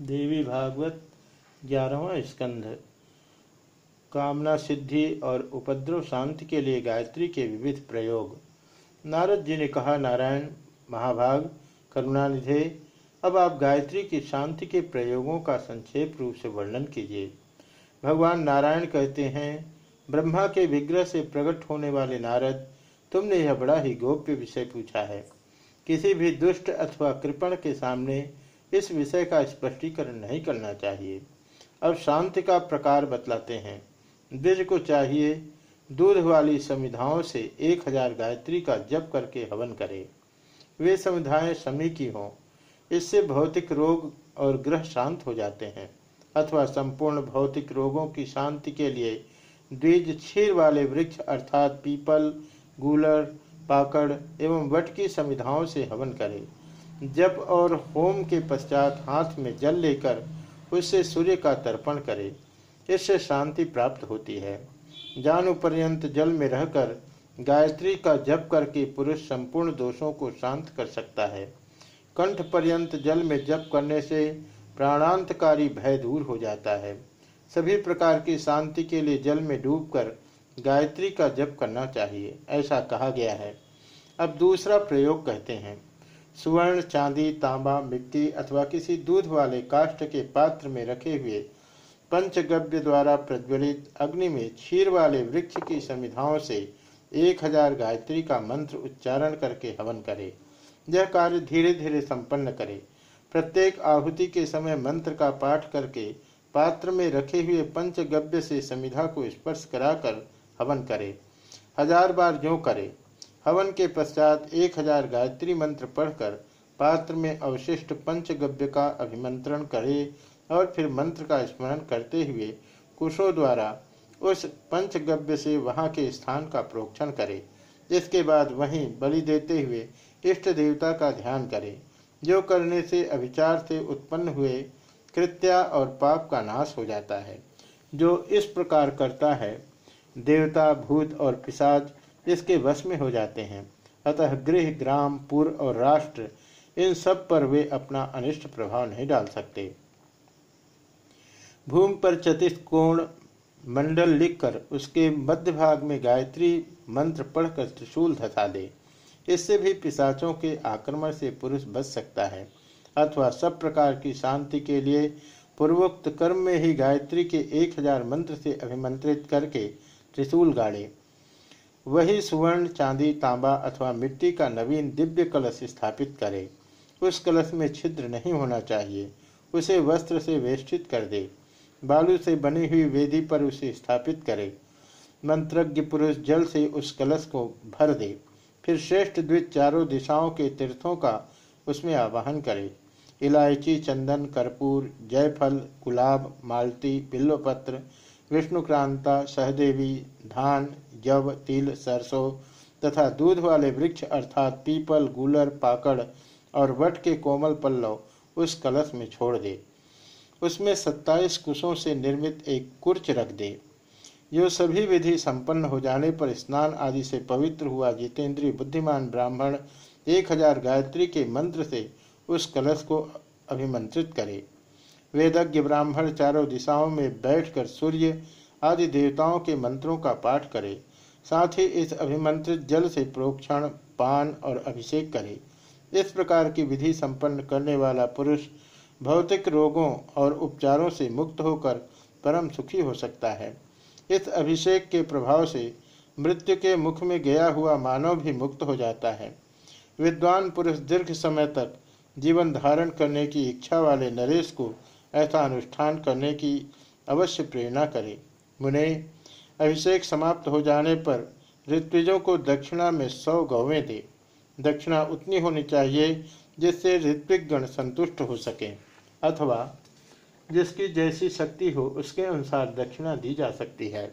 देवी भागवत ग्यारहवा स्कंध। कामना सिद्धि और उपद्रव शांति के लिए गायत्री के विविध प्रयोग। नारद जी ने कहा, नारायण, महाभाग, करुणानिधे, अब आप गायत्री की शांति के प्रयोगों का संक्षेप रूप से वर्णन कीजिए। भगवान नारायण कहते हैं, ब्रह्मा के विग्रह से प्रकट होने वाले नारद, तुमने यह बड़ा ही गोप्य विषय पूछा है। किसी भी दुष्ट अथवा कृपण के सामने इस विषय का स्पष्टीकरण नहीं करना चाहिए। अब शांति का प्रकार बतलाते हैं। द्विज को चाहिए, दूध वाली संविधाओं से एक हज़ार गायत्री का जप करके हवन करे। वे संविधाएँ समी की हों, इससे भौतिक रोग और ग्रह शांत हो जाते हैं, अथवा संपूर्ण भौतिक रोगों की शांति के लिए द्विज क्षीर वाले वृक्ष अर्थात पीपल, गूलर, पाकड़ एवं वट की संविधाओं से हवन करे। जप और होम के पश्चात हाथ में जल लेकर उससे सूर्य का तर्पण करे, इससे शांति प्राप्त होती है। जानु पर्यंत जल में रहकर गायत्री का जप करके पुरुष संपूर्ण दोषों को शांत कर सकता है। कंठ पर्यंत जल में जप करने से प्राणांतकारी भय दूर हो जाता है। सभी प्रकार की शांति के लिए जल में डूबकर गायत्री का जप करना चाहिए, ऐसा कहा गया है। अब दूसरा प्रयोग कहते हैं। सुवर्ण, चांदी, तांबा, मिट्टी अथवा किसी दूध वाले काष्ठ के पात्र में रखे हुए पंचगव्य द्वारा प्रज्वलित अग्नि में क्षीर वाले वृक्ष की संविधाओं से एक हज़ार गायत्री का मंत्र उच्चारण करके हवन करे। यह कार्य धीरे धीरे संपन्न करे। प्रत्येक आहुति के समय मंत्र का पाठ करके पात्र में रखे हुए पंचगव्य से संविधा को स्पर्श कराकर हवन करे। हज़ार बार जो करे। हवन के पश्चात एक हज़ार गायत्री मंत्र पढ़कर पात्र में अवशिष्ट पंचगव्य का अभिमंत्रण करे और फिर मंत्र का स्मरण करते हुए कुशों द्वारा उस पंचगव्य से वहाँ के स्थान का प्रोक्षण करे। इसके बाद वहीं बलि देते हुए इष्ट देवता का ध्यान करे, जो करने से अभिचार से उत्पन्न हुए कृत्या और पाप का नाश हो जाता है। जो इस प्रकार करता है, देवता, भूत और पिशाच इसके वश में हो जाते हैं। अतः गृह, ग्राम, पुर और राष्ट्र, इन सब पर वे अपना अनिष्ट प्रभाव नहीं डाल सकते। भूमि पर चतुष्कोण मंडल लिखकर उसके मध्य भाग में गायत्री मंत्र पढ़कर त्रिशूल धसा दे। इससे भी पिशाचों के आक्रमण से पुरुष बच सकता है, अथवा सब प्रकार की शांति के लिए पूर्वोक्त कर्म में ही गायत्री के एक हज़ार मंत्र से अभिमंत्रित करके त्रिशूल गाड़े। वही सुवर्ण, चांदी, तांबा अथवा मिट्टी का नवीन दिव्य कलश स्थापित करे। उस कलश में छिद्र नहीं होना चाहिए। उसे वस्त्र से वेष्टित कर दे। बालू से बनी हुई वेदी पर उसे स्थापित करे। मंत्रज्ञ पुरुष जल से उस कलश को भर दे। फिर श्रेष्ठ द्वित चारों दिशाओं के तीर्थों का उसमें आवाहन करे। इलायची, चंदन, कर्पूर, जयफल, गुलाब, मालती बिल्वपत्र विष्णुक्रांता, सहदेवी, धान, जव, तिल, सरसों तथा दूध वाले वृक्ष अर्थात पीपल, गूलर, पाकड़ और वट के कोमल पल्लव उस कलश में छोड़ दे। उसमें सत्ताईस कुशों से निर्मित एक कुर्च रख दे। जो सभी विधि संपन्न हो जाने पर स्नान आदि से पवित्र हुआ जितेंद्रीय बुद्धिमान ब्राह्मण एक हज़ार गायत्री के मंत्र से उस कलश को अभिमंत्रित करे। वेदज्ञ ब्राह्मण चारों दिशाओं में बैठकर सूर्य आदि देवताओं के मंत्रों का पाठ करे, साथ ही इस अभिमंत्रित जल से प्रोक्षण, पान और अभिषेक करे। इस प्रकार की विधि संपन्न करने वाला पुरुष भौतिक रोगों और उपचारों से मुक्त होकर परम सुखी हो सकता है। इस अभिषेक के प्रभाव से मृत्यु के मुख में गया हुआ मानव भी मुक्त हो जाता है। विद्वान पुरुष दीर्घ समय तक जीवन धारण करने की इच्छा वाले नरेश को ऐसा अनुष्ठान करने की अवश्य प्रेरणा करे। मुने, अभिषेक समाप्त हो जाने पर ऋत्विजों को दक्षिणा में सौ गौवें दे। दक्षिणा उतनी होनी चाहिए जिससे ऋत्विकगण संतुष्ट हो सके, अथवा जिसकी जैसी शक्ति हो उसके अनुसार दक्षिणा दी जा सकती है।